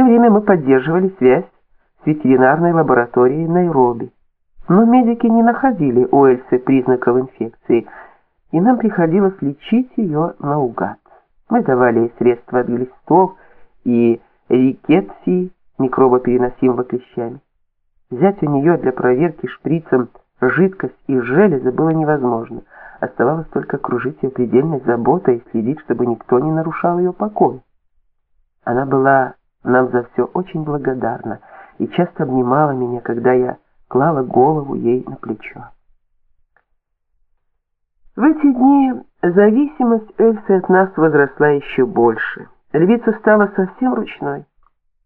Все время мы поддерживали связь с ветеринарной лабораторией Найроби. Но медики не находили у Эльсы признаков инфекции, и нам приходилось лечить ее наугад. Мы давали ей средства от глистов и рикетсии, микробопереносимого клещами. Взять у нее для проверки шприцем жидкость из железа было невозможно. Оставалось только кружить ее предельной заботой и следить, чтобы никто не нарушал ее покой. Она была нам за все очень благодарна и часто обнимала меня, когда я клала голову ей на плечо. В эти дни зависимость Эльсы от нас возросла еще больше. Львица стала совсем ручной.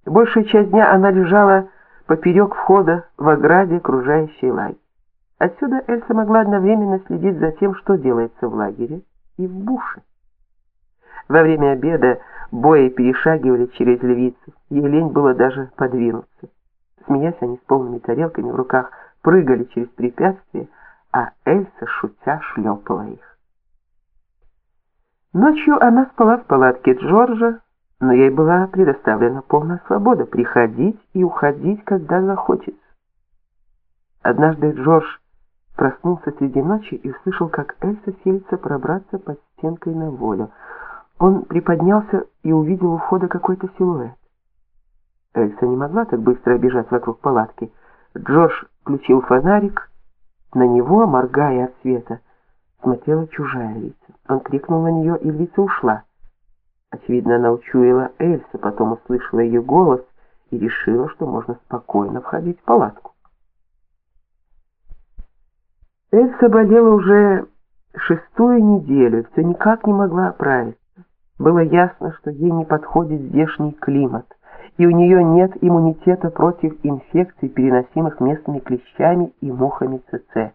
Большую часть дня она лежала поперек входа в ограде, окружающей лагерь. Отсюда Эльса могла одновременно следить за тем, что делается в лагере и в буше. Во время обеда бои перешагивали через львицу, ей лень было даже подвинуться. Смеясь, они с полными тарелками в руках прыгали через препятствия, а Эльса, шутя, шлепала их. Ночью она спала в палатке Джорджа, но ей была предоставлена полная свобода приходить и уходить, когда захочется. Однажды Джордж проснулся среди ночи и услышал, как Эльса силится пробраться под стенкой на волю. Он приподнялся и увидел у входа какой-то силуэт. Эльса не могла так быстро бежать вокруг палатки. Джордж включил фонарик. На него, моргая от света, смотрела чужая лица. Он крикнул на нее, и лица ушла. Очевидно, она учуяла Эльса, потом услышала ее голос и решила, что можно спокойно входить в палатку. Эльса болела уже шестую неделю, все никак не могла оправиться. Было ясно, что ей не подходит здешний климат, и у нее нет иммунитета против инфекций, переносимых местными клещами и мухами ЦЦ.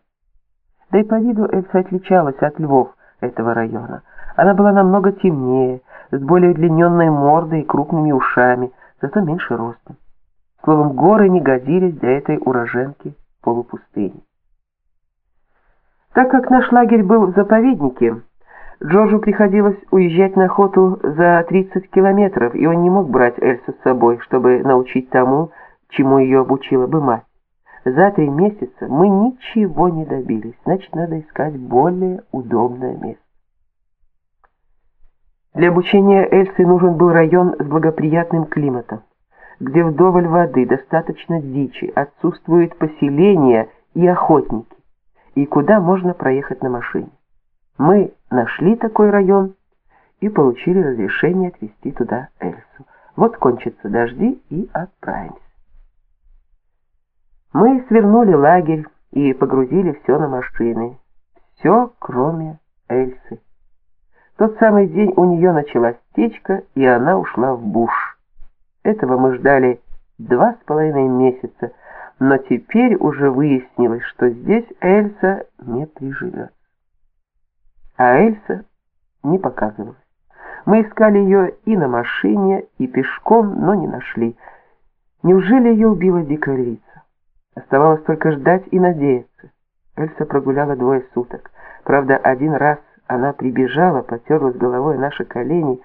Да и по виду Эльса отличалась от львов этого района. Она была намного темнее, с более удлиненной мордой и крупными ушами, зато меньше ростом. Словом, горы не годились для этой уроженки полупустыни. Так как наш лагерь был в заповеднике, Джорджу приходилось уезжать на охоту за 30 километров, и он не мог брать Эльсу с собой, чтобы научить тому, чему ее обучила бы мать. За три месяца мы ничего не добились, значит, надо искать более удобное место. Для обучения Эльсы нужен был район с благоприятным климатом, где вдоволь воды, достаточно дичи, отсутствуют поселения и охотники и куда можно проехать на машине. Мы нашли такой район и получили разрешение отвезти туда Эльсу. Вот кончатся дожди и отправимся. Мы свернули лагерь и погрузили все на машины. Все, кроме Эльсы. Тот самый день у нее началась течка, и она ушла в буш. Этого мы ждали два с половиной месяца, но теперь уже выяснилось, что здесь Эльса не приживется. А Эльса не показывалась. Мы искали ее и на машине, и пешком, но не нашли. Неужели ее убила дикая львица? Оставалось только ждать и надеяться. Эльса прогуляла двое суток. Правда, один раз она прибежала, потерлась головой наши колени,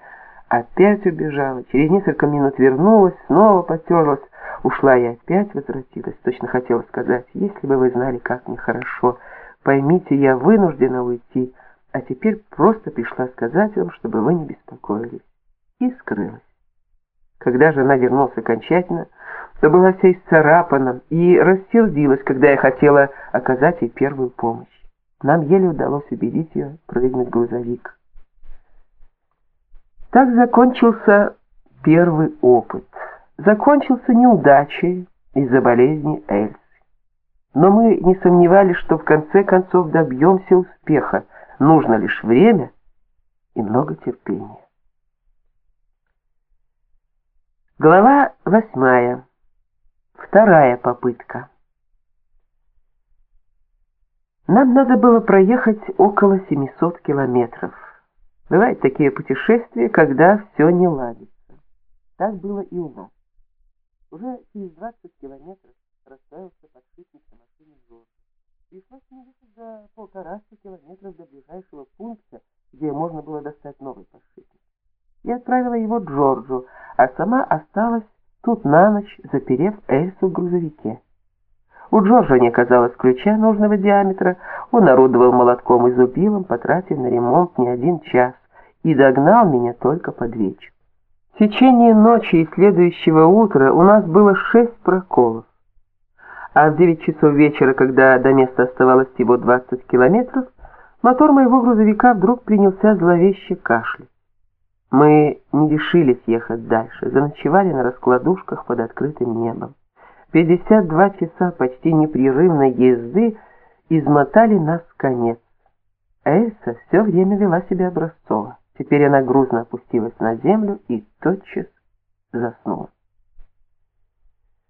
опять убежала, через несколько минут вернулась, снова потерлась, Ушла и опять возвратилась. Точно хотела сказать, если бы вы знали, как нехорошо. Поймите, я вынуждена уйти, а теперь просто пришла сказать вам, чтобы вы не беспокоились. И скрылась. Когда же она вернулась окончательно, то была вся исцарапана и рассердилась, когда я хотела оказать ей первую помощь. Нам еле удалось убедить ее прыгнуть грузовик. Так закончился первый опыт закончился неудачей из-за болезни Эльсы. Но мы не сомневались, что в конце концов добьемся успеха. Нужно лишь время и много терпения. Глава восьмая. Вторая попытка. Нам надо было проехать около 700 километров. Бывают такие путешествия, когда все не ладится. Так было и у нас. Уже через 20 километров расставился подшипник на машине Джорджа. Пришлось мне ехать за полтораста километров до можно было достать новый подшипник. Я отправила его Джорджу, а сама осталась тут на ночь, заперев Эльсу в грузовике. У Джорджа не оказалось ключа нужного диаметра, он орудовал молотком и зубилом, потратив на ремонт не один час, и догнал меня только под вечер. В течение ночи и следующего утра у нас было шесть проколов, а в девять часов вечера, когда до места оставалось всего 20 километров, мотор моего грузовика вдруг принялся зловеще кашлять. Мы не решились ехать дальше, заночевали на раскладушках под открытым небом. 52 часа почти непрерывной езды измотали нас конец. Эльса все время вела себя образцово. Теперь она грузно опустилась на землю и тотчас заснула.